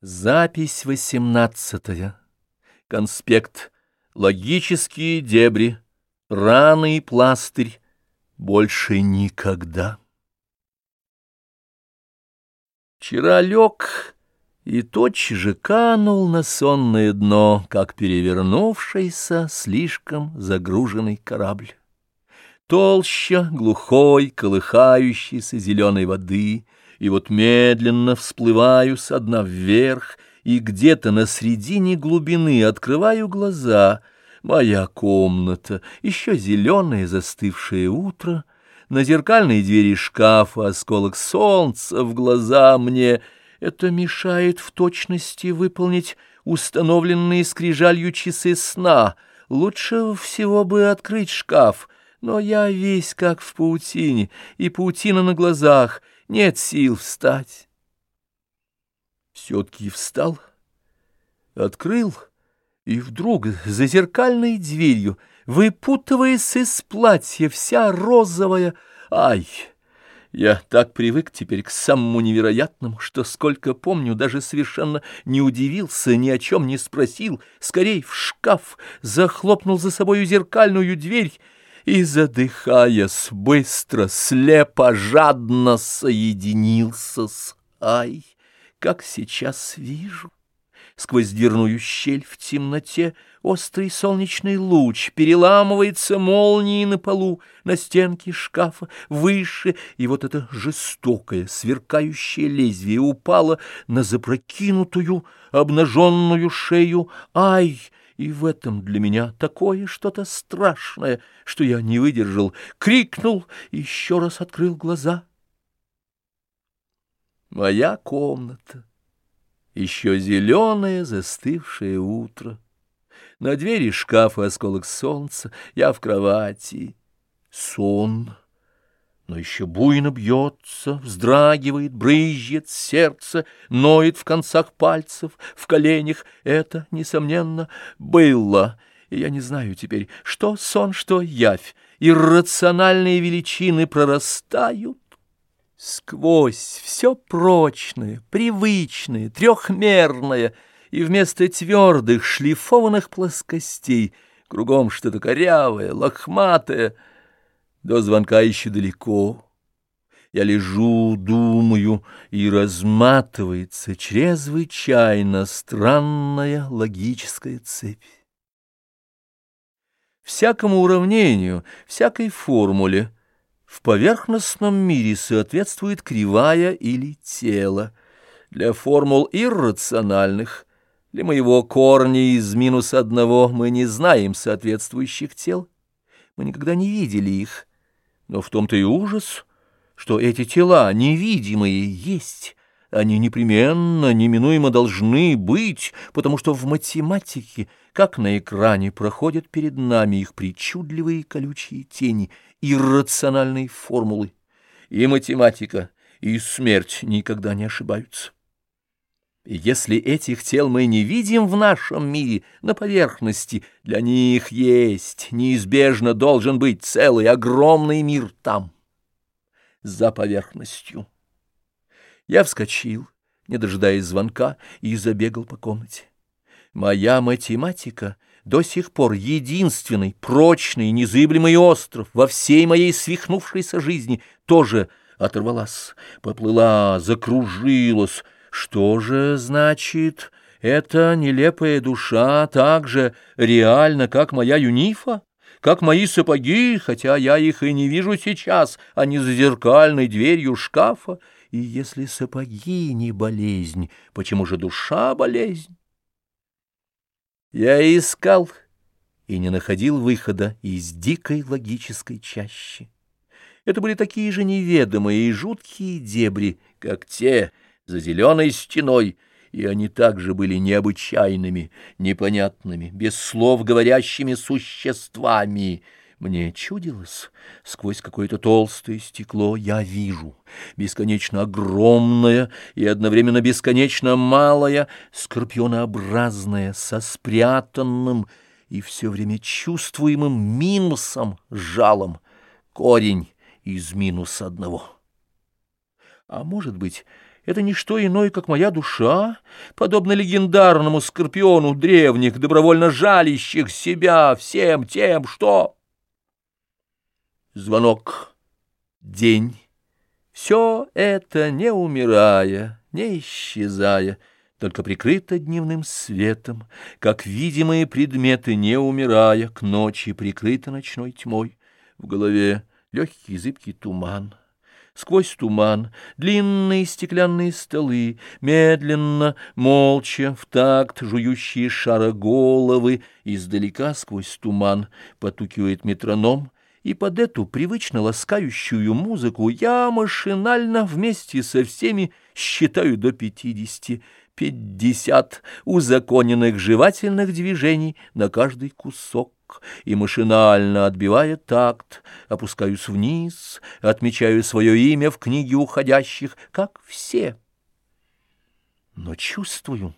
Запись восемнадцатая. Конспект. Логические дебри. Раны и пластырь. Больше никогда. Вчера лег и тотчас же канул на сонное дно, как перевернувшийся, слишком загруженный корабль. Толща, глухой, колыхающейся зеленой воды — и вот медленно всплываю со дна вверх, и где-то на середине глубины открываю глаза. Моя комната, еще зеленое застывшее утро, на зеркальной двери шкафа осколок солнца в глаза мне. Это мешает в точности выполнить установленные скрижалью часы сна. Лучше всего бы открыть шкаф, но я весь как в паутине, и паутина на глазах — нет сил встать. Все-таки встал, открыл, и вдруг за зеркальной дверью, выпутываясь из платья, вся розовая, ай! Я так привык теперь к самому невероятному, что, сколько помню, даже совершенно не удивился, ни о чем не спросил, скорей в шкаф, захлопнул за собою зеркальную дверь и, задыхаясь, быстро, слепо, жадно соединился с Ай, как сейчас вижу. Сквозь дверную щель в темноте острый солнечный луч переламывается молнией на полу, на стенке шкафа, выше, и вот это жестокое, сверкающее лезвие упало на запрокинутую, обнаженную шею Ай, и в этом для меня такое что-то страшное, что я не выдержал, крикнул и еще раз открыл глаза. Моя комната, еще зеленое застывшее утро. На двери шкафа осколок солнца, я в кровати. Сон но еще буйно бьется, вздрагивает, брызжет сердце, ноет в концах пальцев, в коленях. Это, несомненно, было. И я не знаю теперь, что сон, что явь. Иррациональные величины прорастают. Сквозь все прочное, привычное, трехмерное, и вместо твердых шлифованных плоскостей кругом что-то корявое, лохматое — до звонка еще далеко. Я лежу, думаю, и разматывается чрезвычайно странная логическая цепь. Всякому уравнению, всякой формуле в поверхностном мире соответствует кривая или тело. Для формул иррациональных, для моего корня из минус одного мы не знаем соответствующих тел. Мы никогда не видели их, но в том-то и ужас, что эти тела невидимые есть, они непременно, неминуемо должны быть, потому что в математике, как на экране, проходят перед нами их причудливые колючие тени, иррациональные формулы. И математика, и смерть никогда не ошибаются. Если этих тел мы не видим в нашем мире на поверхности, для них есть, неизбежно должен быть целый огромный мир там, за поверхностью. Я вскочил, не дожидаясь звонка, и забегал по комнате. Моя математика — до сих пор единственный, прочный, незыблемый остров во всей моей свихнувшейся жизни тоже оторвалась, поплыла, закружилась, что же значит эта нелепая душа так же реальна, как моя юнифа? Как мои сапоги, хотя я их и не вижу сейчас, а не за зеркальной дверью шкафа? И если сапоги не болезнь, почему же душа болезнь? Я искал и не находил выхода из дикой логической чащи. Это были такие же неведомые и жуткие дебри, как те, за зеленой стеной, и они также были необычайными, непонятными, без слов говорящими существами. Мне чудилось, сквозь какое-то толстое стекло я вижу бесконечно огромное и одновременно бесконечно малое, скорпионообразное, со спрятанным и все время чувствуемым минусом, жалом, корень из минус одного. А может быть, это не что иное, как моя душа, подобно легендарному скорпиону древних, добровольно жалящих себя всем тем, что... Звонок. День. Все это не умирая, не исчезая, только прикрыто дневным светом, как видимые предметы, не умирая, к ночи прикрыто ночной тьмой. В голове легкий зыбкий туман. Сквозь туман длинные стеклянные столы, медленно, молча, в такт жующие шара головы, издалека сквозь туман потукивает метроном, и под эту привычно ласкающую музыку я машинально вместе со всеми считаю до пятидесяти, пятьдесят узаконенных жевательных движений на каждый кусок и, машинально отбивая такт, опускаюсь вниз, отмечаю свое имя в книге уходящих, как все. Но чувствую,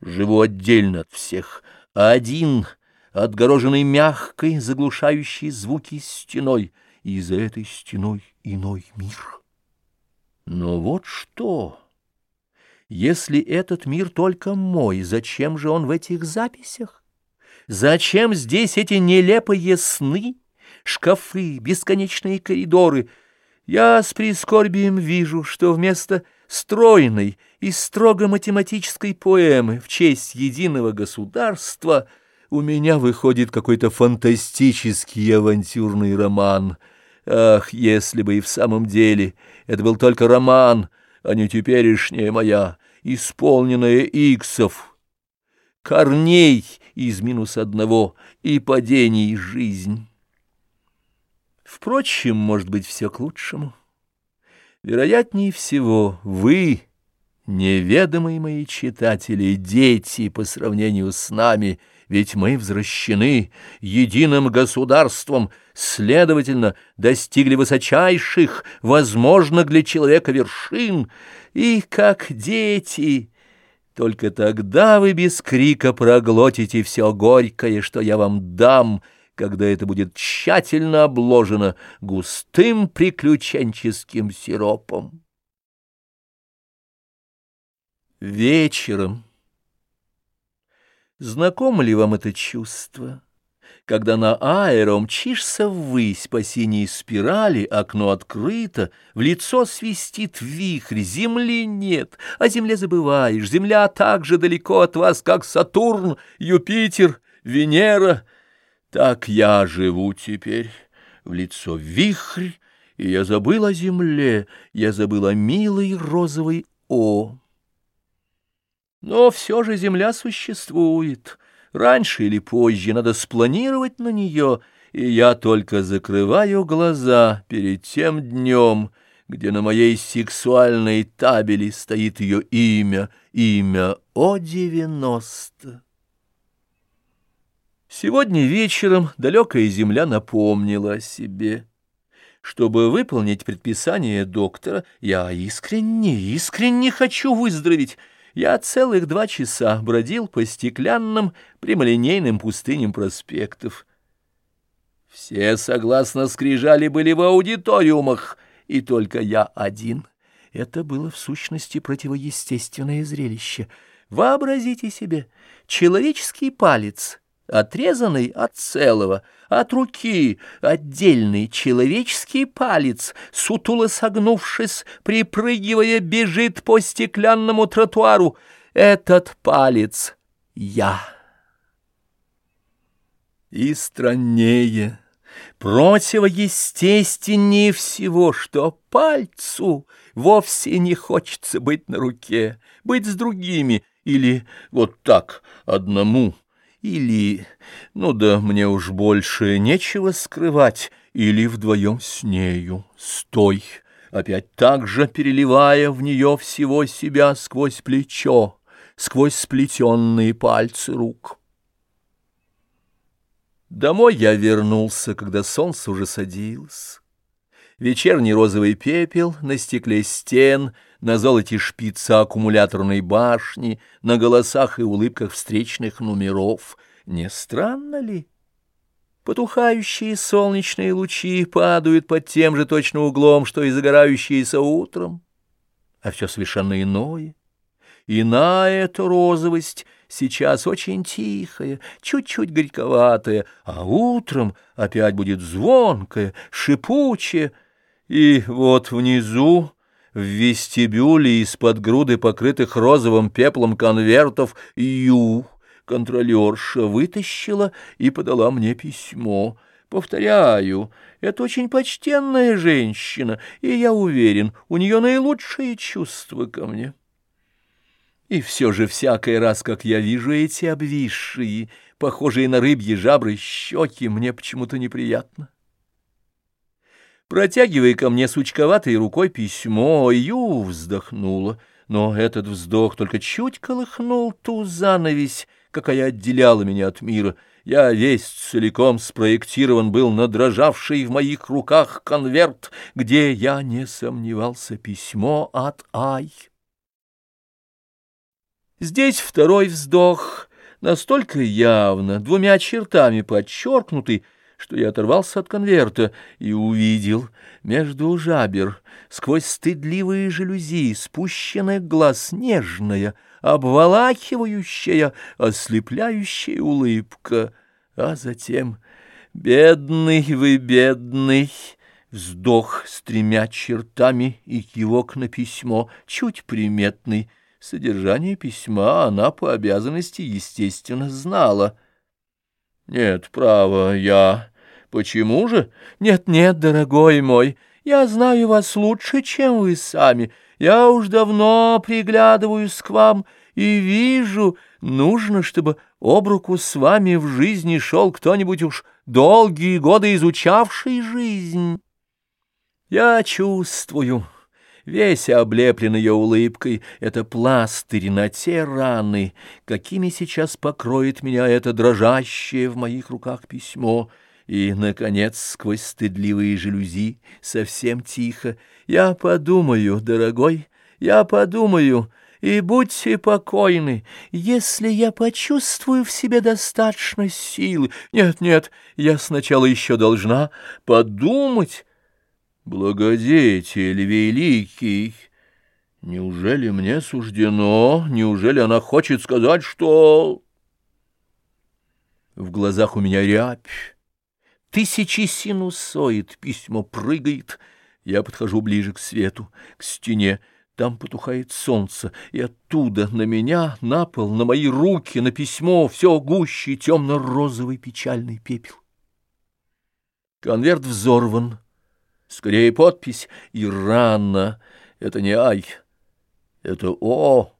живу отдельно от всех, один, отгороженный мягкой, заглушающей звуки стеной, и за этой стеной иной мир. Но вот что... Если этот мир только мой, зачем же он в этих записях? Зачем здесь эти нелепые сны, шкафы, бесконечные коридоры? Я с прискорбием вижу, что вместо стройной и строго математической поэмы в честь единого государства у меня выходит какой-то фантастический авантюрный роман. Ах, если бы и в самом деле это был только роман, а не теперешняя моя, исполненная иксов, корней из минус одного и падений жизнь. Впрочем, может быть, все к лучшему. Вероятнее всего, вы, неведомые мои читатели, дети по сравнению с нами, ведь мы возвращены единым государством, следовательно, достигли высочайших, возможно, для человека вершин, и как дети... Только тогда вы без крика проглотите все горькое, что я вам дам, когда это будет тщательно обложено густым приключенческим сиропом. Вечером. Знакомо ли вам это чувство? Когда на аэро мчишься ввысь по синей спирали, окно открыто, в лицо свистит вихрь, земли нет, о земле забываешь, земля так же далеко от вас, как Сатурн, Юпитер, Венера. Так я живу теперь, в лицо вихрь, и я забыл о земле, я забыл о милой розовой О. Но все же земля существует, Раньше или позже надо спланировать на нее, и я только закрываю глаза перед тем днем, где на моей сексуальной табели стоит ее имя, имя О-90. Сегодня вечером далекая земля напомнила о себе. Чтобы выполнить предписание доктора, я искренне, искренне хочу выздороветь, я целых два часа бродил по стеклянным прямолинейным пустыням проспектов. Все, согласно скрижали, были в аудиториумах, и только я один. Это было в сущности противоестественное зрелище. Вообразите себе, человеческий палец — отрезанный от целого, от руки, отдельный человеческий палец, сутуло согнувшись, припрыгивая, бежит по стеклянному тротуару. Этот палец — я. И страннее, противоестественнее всего, что пальцу вовсе не хочется быть на руке, быть с другими или вот так одному — или, ну да мне уж больше нечего скрывать, или вдвоем с нею, стой, опять так же переливая в нее всего себя сквозь плечо, сквозь сплетенные пальцы рук. Домой я вернулся, когда солнце уже садилось. Вечерний розовый пепел на стекле стен, на золоте шпица аккумуляторной башни, на голосах и улыбках встречных номеров. Не странно ли? Потухающие солнечные лучи падают под тем же точно углом, что и загорающиеся утром. а все совершенно иное. Иная эта розовость сейчас очень тихая, чуть-чуть горьковатая, а утром опять будет звонкая, шипучая. И вот внизу, в вестибюле из-под груды покрытых розовым пеплом конвертов, Ю, контролерша, вытащила и подала мне письмо. Повторяю, это очень почтенная женщина, и я уверен, у нее наилучшие чувства ко мне. И все же всякий раз, как я вижу эти обвисшие, похожие на рыбьи жабры щеки, мне почему-то неприятно. Протягивая ко мне сучковатой рукой письмо, Ю вздохнула, но этот вздох только чуть колыхнул ту занавесь, какая отделяла меня от мира. Я весь целиком спроектирован был на дрожавший в моих руках конверт, где, я не сомневался, письмо от Ай. Здесь второй вздох, настолько явно, двумя чертами подчеркнутый, что я оторвался от конверта и увидел между жабер, сквозь стыдливые жалюзи, спущенных глаз нежная, обволакивающая, ослепляющая улыбка, а затем «Бедный вы, бедный!» Вздох с тремя чертами и кивок на письмо, чуть приметный, Содержание письма она по обязанности, естественно, знала. «Нет, право, я... Почему же? Нет-нет, дорогой мой, я знаю вас лучше, чем вы сами. Я уж давно приглядываюсь к вам и вижу, нужно, чтобы об руку с вами в жизни шел кто-нибудь уж долгие годы изучавший жизнь. Я чувствую...» весь облеплен ее улыбкой, это пластырь на те раны, какими сейчас покроет меня это дрожащее в моих руках письмо. И, наконец, сквозь стыдливые жалюзи, совсем тихо, я подумаю, дорогой, я подумаю, и будьте покойны, если я почувствую в себе достаточно силы. Нет, нет, я сначала еще должна подумать, Благодетель великий! Неужели мне суждено, неужели она хочет сказать, что... В глазах у меня рябь, тысячи синусоид, письмо прыгает. Я подхожу ближе к свету, к стене. Там потухает солнце, и оттуда на меня, на пол, на мои руки, на письмо все гуще темно-розовый печальный пепел. Конверт взорван. Скорее подпись и рано. Это не ай, это о.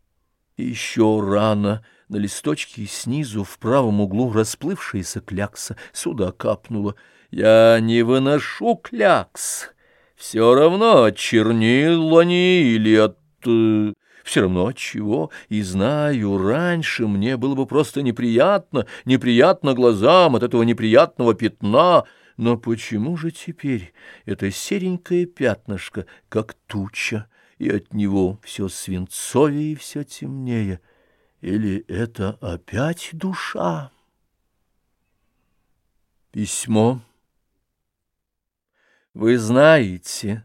Еще рано. На листочке снизу в правом углу расплывшаяся клякса. Сюда капнула. Я не выношу клякс. Все равно от чернил они или от... Э, все равно от чего. И знаю, раньше мне было бы просто неприятно, неприятно глазам от этого неприятного пятна — но почему же теперь это серенькое пятнышко, как туча, и от него все свинцовее и все темнее? Или это опять душа? Письмо. Вы знаете,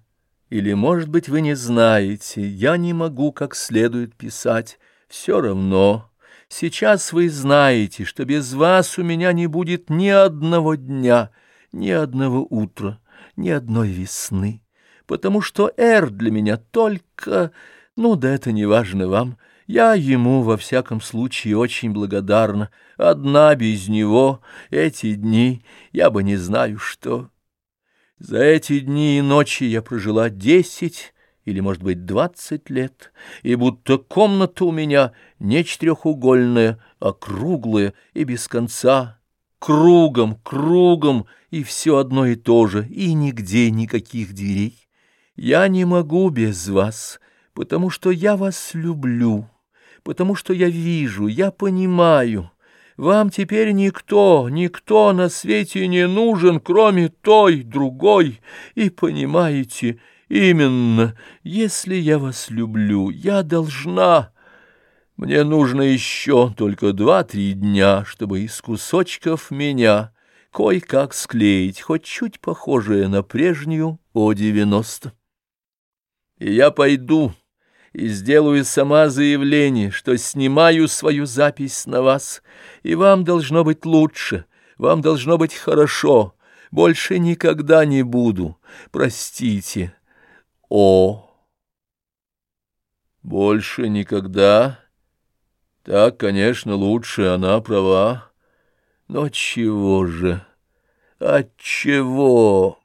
или, может быть, вы не знаете, я не могу как следует писать, все равно... Сейчас вы знаете, что без вас у меня не будет ни одного дня — ни одного утра, ни одной весны, потому что Эр для меня только... Ну да это не важно вам. Я ему, во всяком случае, очень благодарна. Одна без него эти дни я бы не знаю что. За эти дни и ночи я прожила десять или, может быть, двадцать лет, и будто комната у меня не четырехугольная, а круглая и без конца, кругом, кругом, и все одно и то же, и нигде никаких дверей. Я не могу без вас, потому что я вас люблю, потому что я вижу, я понимаю. Вам теперь никто, никто на свете не нужен, кроме той, другой, и понимаете, именно, если я вас люблю, я должна... Мне нужно еще только два-три дня, чтобы из кусочков меня кое-как склеить, хоть чуть похожее на прежнюю О-90. И я пойду, и сделаю сама заявление, что снимаю свою запись на вас, и вам должно быть лучше, вам должно быть хорошо, больше никогда не буду, простите. О! Больше никогда? Так, конечно, лучше, она права. Но чего же? Отчего?